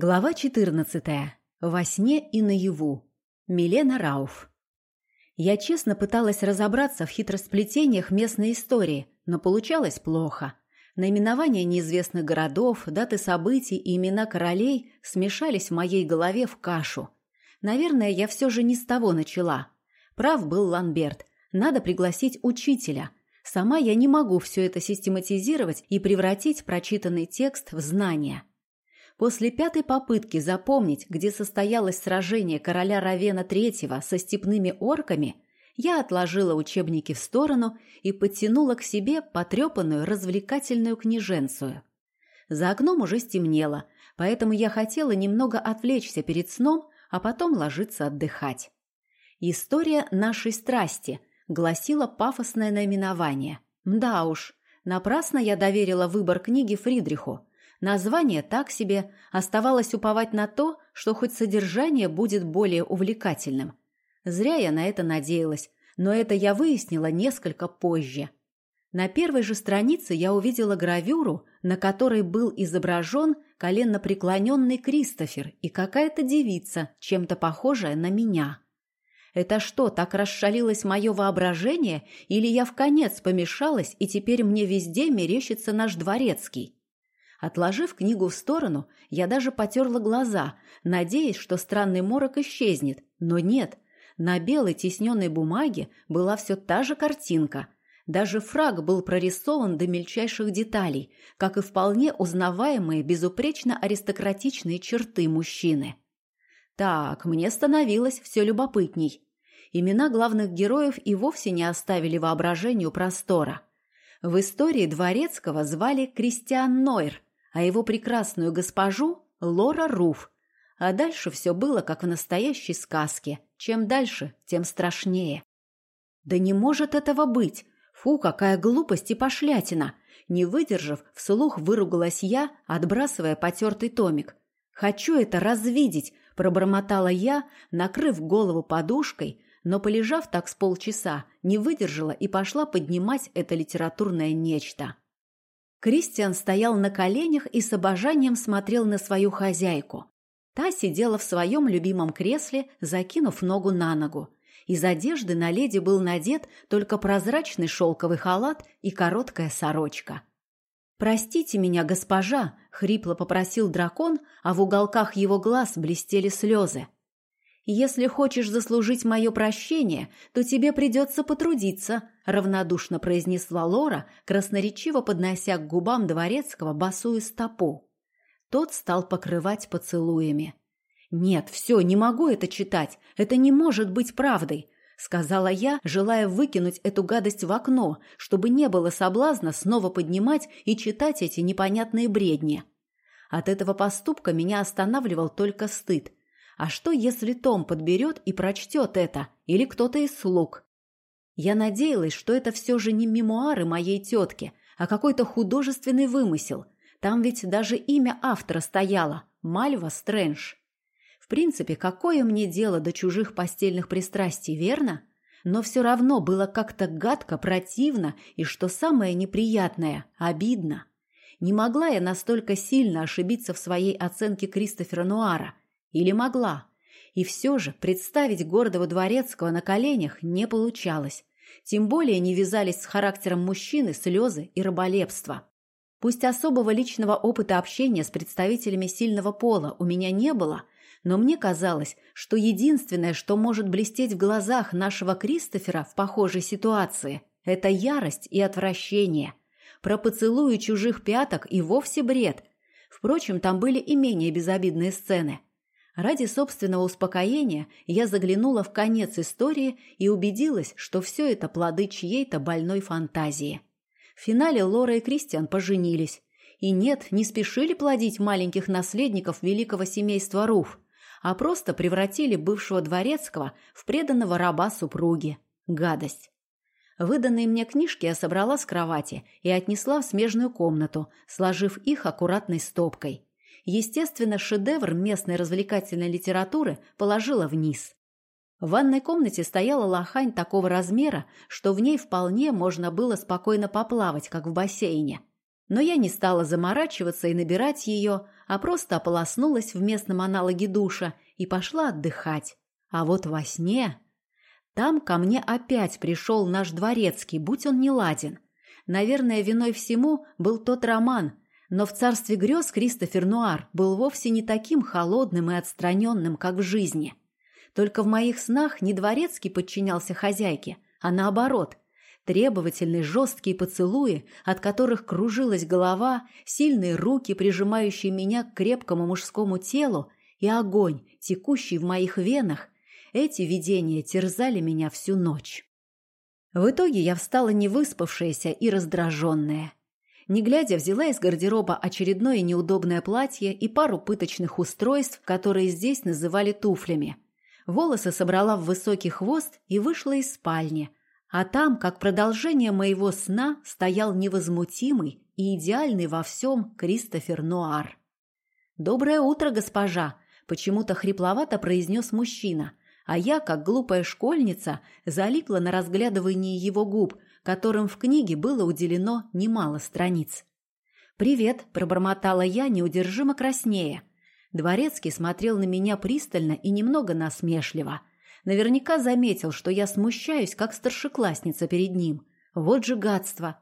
Глава 14. Во сне и наяву. Милена Рауф. Я честно пыталась разобраться в хитросплетениях местной истории, но получалось плохо. Наименования неизвестных городов, даты событий и имена королей смешались в моей голове в кашу. Наверное, я все же не с того начала. Прав был Ланберт. Надо пригласить учителя. Сама я не могу все это систематизировать и превратить прочитанный текст в знания. После пятой попытки запомнить, где состоялось сражение короля Равена III со степными орками, я отложила учебники в сторону и подтянула к себе потрепанную развлекательную книженцию. За окном уже стемнело, поэтому я хотела немного отвлечься перед сном, а потом ложиться отдыхать. «История нашей страсти», — гласило пафосное наименование. Да уж, напрасно я доверила выбор книги Фридриху. Название так себе, оставалось уповать на то, что хоть содержание будет более увлекательным. Зря я на это надеялась, но это я выяснила несколько позже. На первой же странице я увидела гравюру, на которой был изображен коленнопреклоненный Кристофер и какая-то девица, чем-то похожая на меня. Это что, так расшалилось мое воображение, или я в конец помешалась, и теперь мне везде мерещится наш дворецкий? Отложив книгу в сторону, я даже потерла глаза, надеясь, что странный морок исчезнет. Но нет, на белой тисненной бумаге была все та же картинка. Даже фраг был прорисован до мельчайших деталей, как и вполне узнаваемые безупречно аристократичные черты мужчины. Так, мне становилось все любопытней. Имена главных героев и вовсе не оставили воображению простора. В истории Дворецкого звали Кристиан Нойр – а его прекрасную госпожу – Лора Руф. А дальше все было, как в настоящей сказке. Чем дальше, тем страшнее. Да не может этого быть! Фу, какая глупость и пошлятина! Не выдержав, вслух выругалась я, отбрасывая потертый томик. «Хочу это развидеть!» – пробормотала я, накрыв голову подушкой, но, полежав так с полчаса, не выдержала и пошла поднимать это литературное нечто. Кристиан стоял на коленях и с обожанием смотрел на свою хозяйку. Та сидела в своем любимом кресле, закинув ногу на ногу. Из одежды на леди был надет только прозрачный шелковый халат и короткая сорочка. «Простите меня, госпожа!» — хрипло попросил дракон, а в уголках его глаз блестели слезы. «Если хочешь заслужить мое прощение, то тебе придется потрудиться», — равнодушно произнесла Лора, красноречиво поднося к губам дворецкого босую стопу. Тот стал покрывать поцелуями. «Нет, все, не могу это читать. Это не может быть правдой», — сказала я, желая выкинуть эту гадость в окно, чтобы не было соблазна снова поднимать и читать эти непонятные бредни. От этого поступка меня останавливал только стыд — а что, если Том подберет и прочтет это, или кто-то из слуг? Я надеялась, что это все же не мемуары моей тетки, а какой-то художественный вымысел. Там ведь даже имя автора стояло – Мальва Стрэндж. В принципе, какое мне дело до чужих постельных пристрастий, верно? Но все равно было как-то гадко, противно и, что самое неприятное, обидно. Не могла я настолько сильно ошибиться в своей оценке Кристофера Нуара – или могла. И все же представить гордого дворецкого на коленях не получалось. Тем более не вязались с характером мужчины слезы и раболепство. Пусть особого личного опыта общения с представителями сильного пола у меня не было, но мне казалось, что единственное, что может блестеть в глазах нашего Кристофера в похожей ситуации, это ярость и отвращение. Про поцелуи чужих пяток и вовсе бред. Впрочем, там были и менее безобидные сцены – Ради собственного успокоения я заглянула в конец истории и убедилась, что все это плоды чьей-то больной фантазии. В финале Лора и Кристиан поженились. И нет, не спешили плодить маленьких наследников великого семейства Руф, а просто превратили бывшего дворецкого в преданного раба супруги. Гадость. Выданные мне книжки я собрала с кровати и отнесла в смежную комнату, сложив их аккуратной стопкой. Естественно, шедевр местной развлекательной литературы положила вниз. В ванной комнате стояла лохань такого размера, что в ней вполне можно было спокойно поплавать, как в бассейне. Но я не стала заморачиваться и набирать ее, а просто ополоснулась в местном аналоге душа и пошла отдыхать. А вот во сне... Там ко мне опять пришел наш дворецкий, будь он не ладен. Наверное, виной всему был тот роман, но в царстве грез Кристофер Нуар был вовсе не таким холодным и отстраненным, как в жизни. Только в моих снах не дворецкий подчинялся хозяйке, а наоборот – Требовательные жесткие поцелуи, от которых кружилась голова, сильные руки, прижимающие меня к крепкому мужскому телу, и огонь, текущий в моих венах, эти видения терзали меня всю ночь. В итоге я встала невыспавшаяся и раздраженная. Не глядя, взяла из гардероба очередное неудобное платье и пару пыточных устройств, которые здесь называли туфлями. Волосы собрала в высокий хвост и вышла из спальни – а там, как продолжение моего сна, стоял невозмутимый и идеальный во всем Кристофер Нуар. «Доброе утро, госпожа!» – почему-то хрипловато произнес мужчина, а я, как глупая школьница, залипла на разглядывании его губ, которым в книге было уделено немало страниц. «Привет!» – пробормотала я, неудержимо краснее. Дворецкий смотрел на меня пристально и немного насмешливо – Наверняка заметил, что я смущаюсь, как старшеклассница перед ним. Вот же гадство.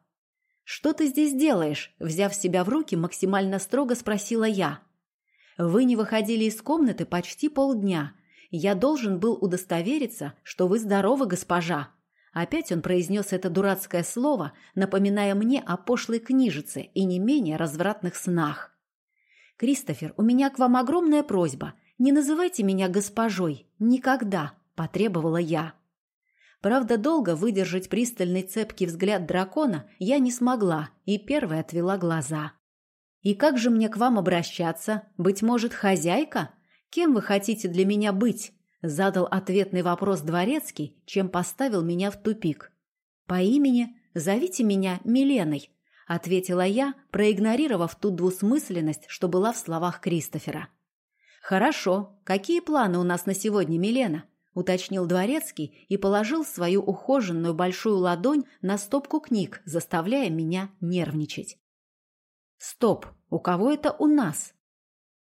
«Что ты здесь делаешь?» Взяв себя в руки, максимально строго спросила я. «Вы не выходили из комнаты почти полдня. Я должен был удостовериться, что вы здоровы, госпожа». Опять он произнес это дурацкое слово, напоминая мне о пошлой книжице и не менее развратных снах. «Кристофер, у меня к вам огромная просьба. Не называйте меня госпожой. Никогда потребовала я. Правда, долго выдержать пристальный цепкий взгляд дракона я не смогла и первой отвела глаза. «И как же мне к вам обращаться? Быть может, хозяйка? Кем вы хотите для меня быть?» Задал ответный вопрос дворецкий, чем поставил меня в тупик. «По имени зовите меня Миленой», — ответила я, проигнорировав ту двусмысленность, что была в словах Кристофера. «Хорошо. Какие планы у нас на сегодня, Милена?» уточнил дворецкий и положил свою ухоженную большую ладонь на стопку книг, заставляя меня нервничать. Стоп, у кого это у нас?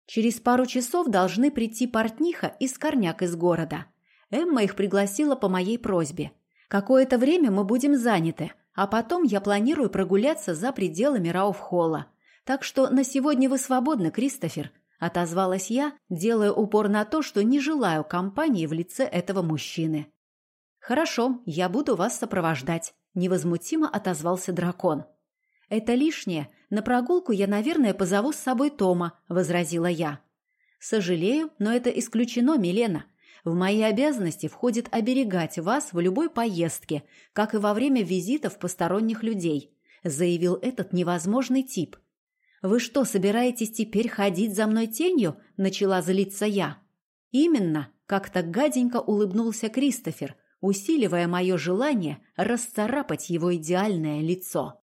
Через пару часов должны прийти портниха и скорняк из города. Эмма их пригласила по моей просьбе. Какое-то время мы будем заняты, а потом я планирую прогуляться за пределами Рауфхолла. Так что на сегодня вы свободны, Кристофер, – отозвалась я, делая упор на то, что не желаю компании в лице этого мужчины. «Хорошо, я буду вас сопровождать», – невозмутимо отозвался дракон. «Это лишнее. На прогулку я, наверное, позову с собой Тома», – возразила я. «Сожалею, но это исключено, Милена. В мои обязанности входит оберегать вас в любой поездке, как и во время визитов посторонних людей», – заявил этот невозможный тип – «Вы что, собираетесь теперь ходить за мной тенью?» – начала злиться я. «Именно», – как-то гаденько улыбнулся Кристофер, усиливая мое желание расцарапать его идеальное лицо.